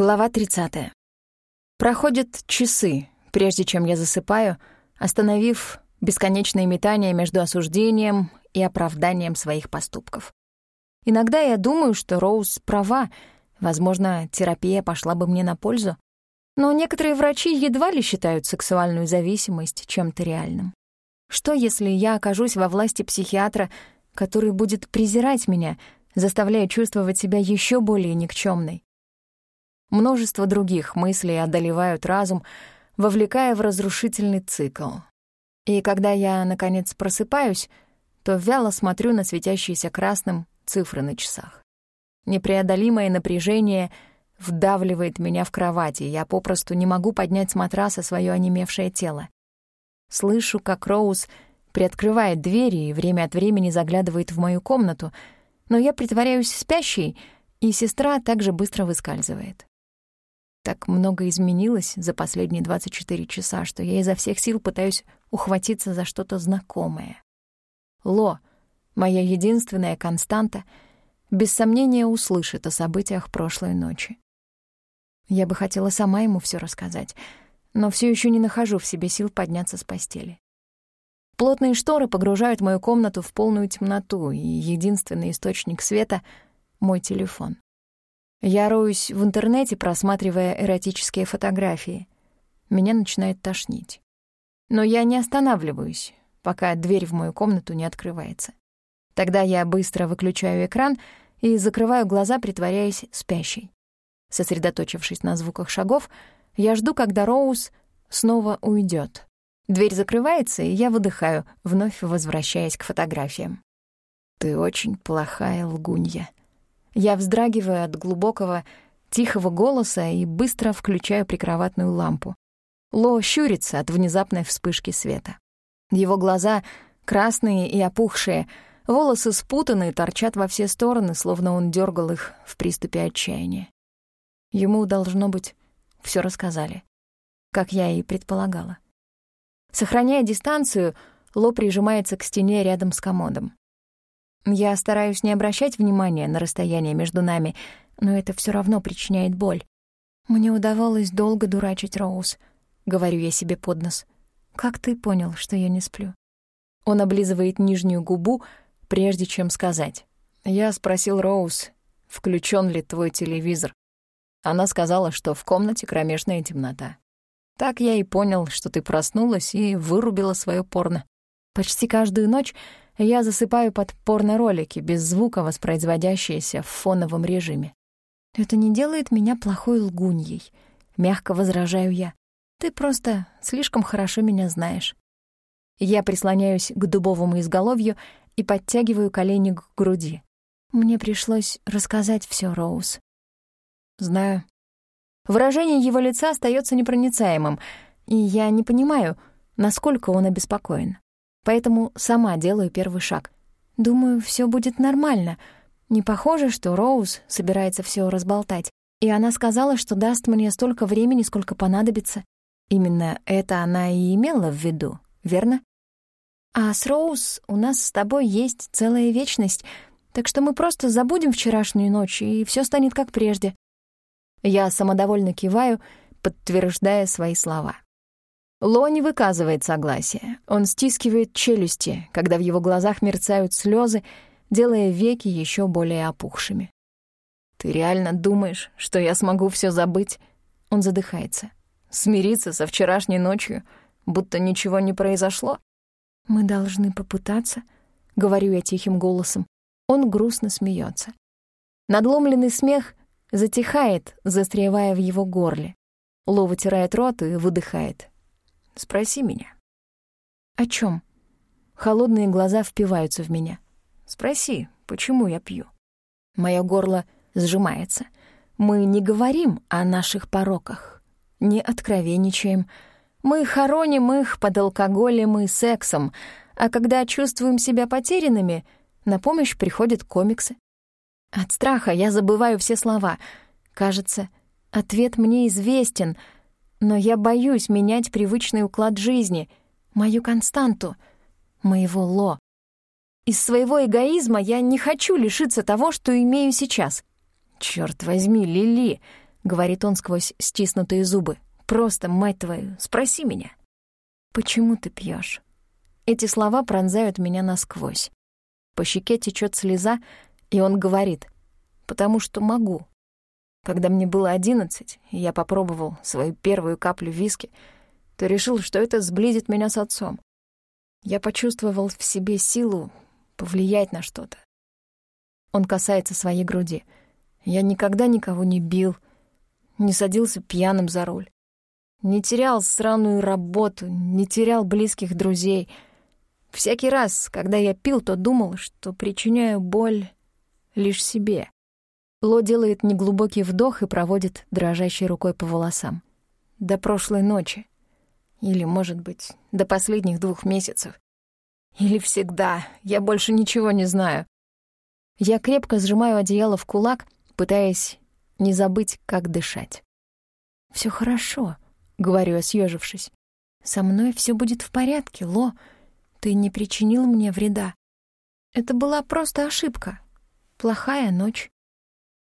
Глава 30. Проходят часы, прежде чем я засыпаю, остановив бесконечные метания между осуждением и оправданием своих поступков. Иногда я думаю, что Роуз права, возможно, терапия пошла бы мне на пользу, но некоторые врачи едва ли считают сексуальную зависимость чем-то реальным. Что, если я окажусь во власти психиатра, который будет презирать меня, заставляя чувствовать себя еще более никчемной? Множество других мыслей одолевают разум, вовлекая в разрушительный цикл. И когда я, наконец, просыпаюсь, то вяло смотрю на светящиеся красным цифры на часах. Непреодолимое напряжение вдавливает меня в кровати, я попросту не могу поднять с матраса свое онемевшее тело. Слышу, как Роуз приоткрывает двери и время от времени заглядывает в мою комнату, но я притворяюсь спящей, и сестра также быстро выскальзывает. Так много изменилось за последние 24 часа, что я изо всех сил пытаюсь ухватиться за что-то знакомое. Ло, моя единственная константа, без сомнения услышит о событиях прошлой ночи. Я бы хотела сама ему все рассказать, но все еще не нахожу в себе сил подняться с постели. Плотные шторы погружают мою комнату в полную темноту, и единственный источник света — мой телефон. Я роюсь в интернете, просматривая эротические фотографии. Меня начинает тошнить. Но я не останавливаюсь, пока дверь в мою комнату не открывается. Тогда я быстро выключаю экран и закрываю глаза, притворяясь спящей. Сосредоточившись на звуках шагов, я жду, когда Роуз снова уйдет. Дверь закрывается, и я выдыхаю, вновь возвращаясь к фотографиям. «Ты очень плохая лгунья», я вздрагиваю от глубокого, тихого голоса и быстро включаю прикроватную лампу. Ло щурится от внезапной вспышки света. Его глаза красные и опухшие, волосы спутанные, торчат во все стороны, словно он дергал их в приступе отчаяния. Ему, должно быть, все рассказали, как я и предполагала. Сохраняя дистанцию, Ло прижимается к стене рядом с комодом. Я стараюсь не обращать внимания на расстояние между нами, но это все равно причиняет боль. Мне удавалось долго дурачить Роуз, говорю я себе под нос. Как ты понял, что я не сплю? Он облизывает нижнюю губу, прежде чем сказать. Я спросил Роуз, включен ли твой телевизор. Она сказала, что в комнате кромешная темнота. Так я и понял, что ты проснулась и вырубила свое порно. Почти каждую ночь я засыпаю под порно-ролики, без звука воспроизводящиеся в фоновом режиме. Это не делает меня плохой лгуньей. Мягко возражаю я. Ты просто слишком хорошо меня знаешь. Я прислоняюсь к дубовому изголовью и подтягиваю колени к груди. Мне пришлось рассказать все, Роуз. Знаю. Выражение его лица остается непроницаемым, и я не понимаю, насколько он обеспокоен поэтому сама делаю первый шаг. Думаю, все будет нормально. Не похоже, что Роуз собирается все разболтать. И она сказала, что даст мне столько времени, сколько понадобится. Именно это она и имела в виду, верно? А с Роуз у нас с тобой есть целая вечность, так что мы просто забудем вчерашнюю ночь, и все станет как прежде. Я самодовольно киваю, подтверждая свои слова. Ло не выказывает согласия. Он стискивает челюсти, когда в его глазах мерцают слезы, делая веки еще более опухшими. «Ты реально думаешь, что я смогу все забыть?» Он задыхается. «Смириться со вчерашней ночью, будто ничего не произошло?» «Мы должны попытаться», — говорю я тихим голосом. Он грустно смеется. Надломленный смех затихает, застревая в его горле. Ло вытирает рот и выдыхает. Спроси меня». «О чем? Холодные глаза впиваются в меня. «Спроси, почему я пью?» Моё горло сжимается. Мы не говорим о наших пороках, не откровенничаем. Мы хороним их под алкоголем и сексом, а когда чувствуем себя потерянными, на помощь приходят комиксы. От страха я забываю все слова. Кажется, ответ мне известен — но я боюсь менять привычный уклад жизни, мою константу, моего Ло. Из своего эгоизма я не хочу лишиться того, что имею сейчас. Черт возьми, Лили, — говорит он сквозь стиснутые зубы. «Просто, мать твою, спроси меня». «Почему ты пьешь? Эти слова пронзают меня насквозь. По щеке течет слеза, и он говорит, «Потому что могу». Когда мне было одиннадцать, и я попробовал свою первую каплю виски, то решил, что это сблизит меня с отцом. Я почувствовал в себе силу повлиять на что-то. Он касается своей груди. Я никогда никого не бил, не садился пьяным за руль. Не терял сраную работу, не терял близких друзей. Всякий раз, когда я пил, то думал, что причиняю боль лишь себе. Ло делает неглубокий вдох и проводит дрожащей рукой по волосам. До прошлой ночи. Или, может быть, до последних двух месяцев. Или всегда. Я больше ничего не знаю. Я крепко сжимаю одеяло в кулак, пытаясь не забыть, как дышать. Все хорошо», — говорю я, съежившись. «Со мной все будет в порядке, Ло. Ты не причинил мне вреда. Это была просто ошибка. Плохая ночь».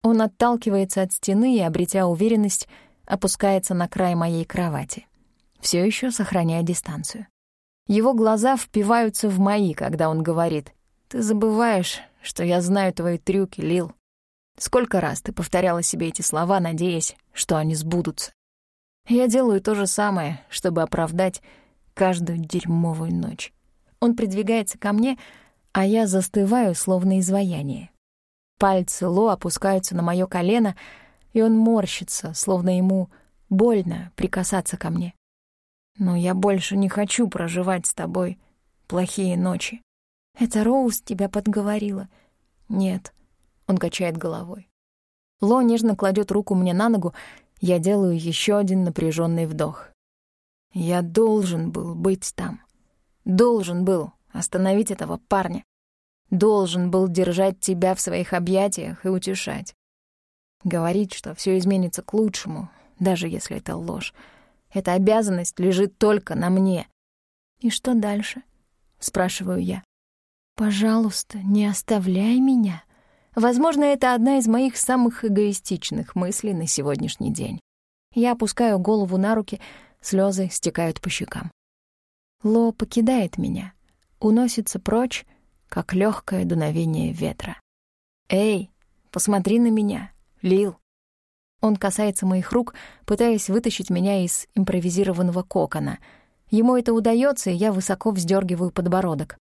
Он отталкивается от стены и, обретя уверенность, опускается на край моей кровати, все еще сохраняя дистанцию. Его глаза впиваются в мои, когда он говорит, «Ты забываешь, что я знаю твои трюки, Лил. Сколько раз ты повторяла себе эти слова, надеясь, что они сбудутся. Я делаю то же самое, чтобы оправдать каждую дерьмовую ночь. Он придвигается ко мне, а я застываю, словно изваяние. Пальцы Ло опускаются на моё колено, и он морщится, словно ему больно прикасаться ко мне. Но я больше не хочу проживать с тобой плохие ночи. Это Роуз тебя подговорила. Нет, он качает головой. Ло нежно кладет руку мне на ногу, я делаю еще один напряженный вдох. Я должен был быть там. Должен был остановить этого парня. Должен был держать тебя в своих объятиях и утешать. Говорить, что все изменится к лучшему, даже если это ложь. Эта обязанность лежит только на мне. «И что дальше?» — спрашиваю я. «Пожалуйста, не оставляй меня». Возможно, это одна из моих самых эгоистичных мыслей на сегодняшний день. Я опускаю голову на руки, слезы стекают по щекам. Ло покидает меня, уносится прочь, как легкое дуновение ветра. «Эй, посмотри на меня, Лил!» Он касается моих рук, пытаясь вытащить меня из импровизированного кокона. Ему это удается, и я высоко вздергиваю подбородок.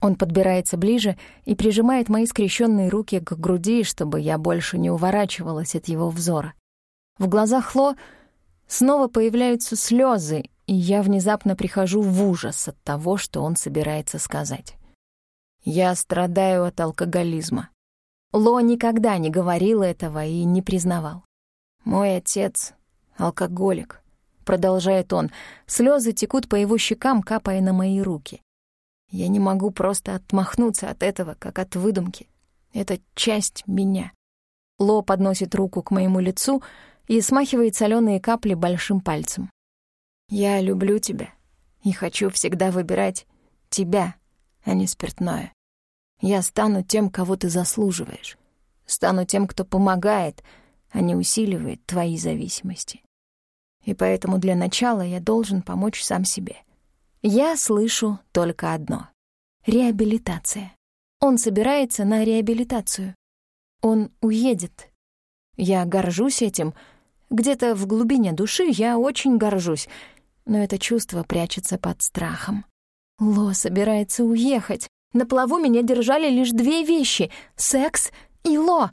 Он подбирается ближе и прижимает мои скрещенные руки к груди, чтобы я больше не уворачивалась от его взора. В глазах Ло снова появляются слезы, и я внезапно прихожу в ужас от того, что он собирается сказать. Я страдаю от алкоголизма. Ло никогда не говорил этого и не признавал. Мой отец — алкоголик, продолжает он. Слезы текут по его щекам, капая на мои руки. Я не могу просто отмахнуться от этого, как от выдумки. Это часть меня. Ло подносит руку к моему лицу и смахивает соленые капли большим пальцем. Я люблю тебя и хочу всегда выбирать тебя, а не спиртное. Я стану тем, кого ты заслуживаешь. Стану тем, кто помогает, а не усиливает твои зависимости. И поэтому для начала я должен помочь сам себе. Я слышу только одно — реабилитация. Он собирается на реабилитацию. Он уедет. Я горжусь этим. Где-то в глубине души я очень горжусь, но это чувство прячется под страхом. Ло собирается уехать. На плаву меня держали лишь две вещи — секс и Ло.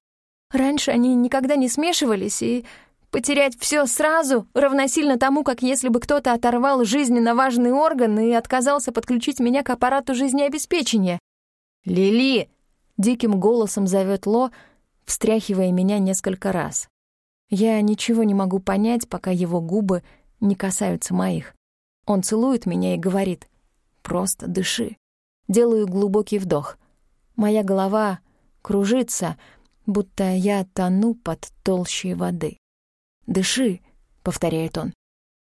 Раньше они никогда не смешивались, и потерять все сразу равносильно тому, как если бы кто-то оторвал жизненно важный орган и отказался подключить меня к аппарату жизнеобеспечения. «Лили!» — диким голосом зовет Ло, встряхивая меня несколько раз. Я ничего не могу понять, пока его губы не касаются моих. Он целует меня и говорит «Просто дыши». Делаю глубокий вдох. Моя голова кружится, будто я тону под толщей воды. «Дыши», — повторяет он.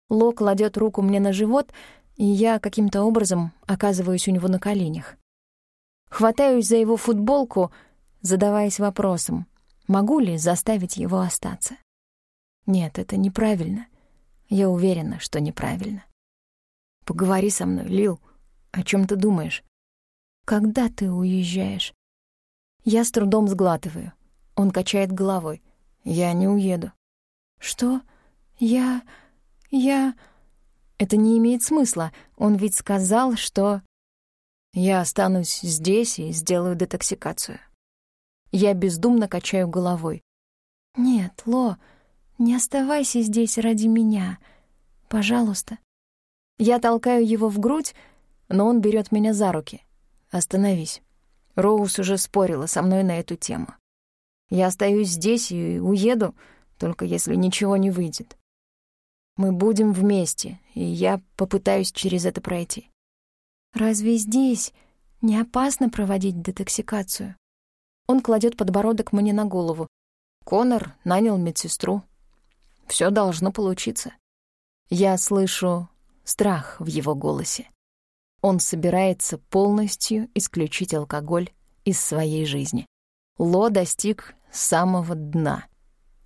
Ло кладет руку мне на живот, и я каким-то образом оказываюсь у него на коленях. Хватаюсь за его футболку, задаваясь вопросом, могу ли заставить его остаться. Нет, это неправильно. Я уверена, что неправильно. Поговори со мной, Лил. О чем ты думаешь? Когда ты уезжаешь? Я с трудом сглатываю. Он качает головой. Я не уеду. Что? Я... я... Это не имеет смысла. Он ведь сказал, что... Я останусь здесь и сделаю детоксикацию. Я бездумно качаю головой. Нет, Ло, не оставайся здесь ради меня. Пожалуйста. Я толкаю его в грудь, но он берет меня за руки. Остановись. Роуз уже спорила со мной на эту тему. Я остаюсь здесь и уеду, только если ничего не выйдет. Мы будем вместе, и я попытаюсь через это пройти. Разве здесь не опасно проводить детоксикацию? Он кладет подбородок мне на голову. Конор нанял медсестру. Все должно получиться. Я слышу страх в его голосе. Он собирается полностью исключить алкоголь из своей жизни. Ло достиг самого дна,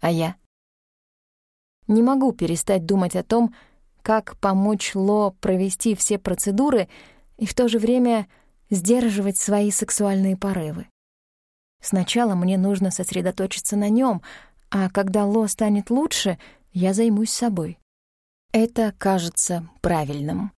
а я не могу перестать думать о том, как помочь Ло провести все процедуры и в то же время сдерживать свои сексуальные порывы. Сначала мне нужно сосредоточиться на нем, а когда Ло станет лучше, я займусь собой. Это кажется правильным.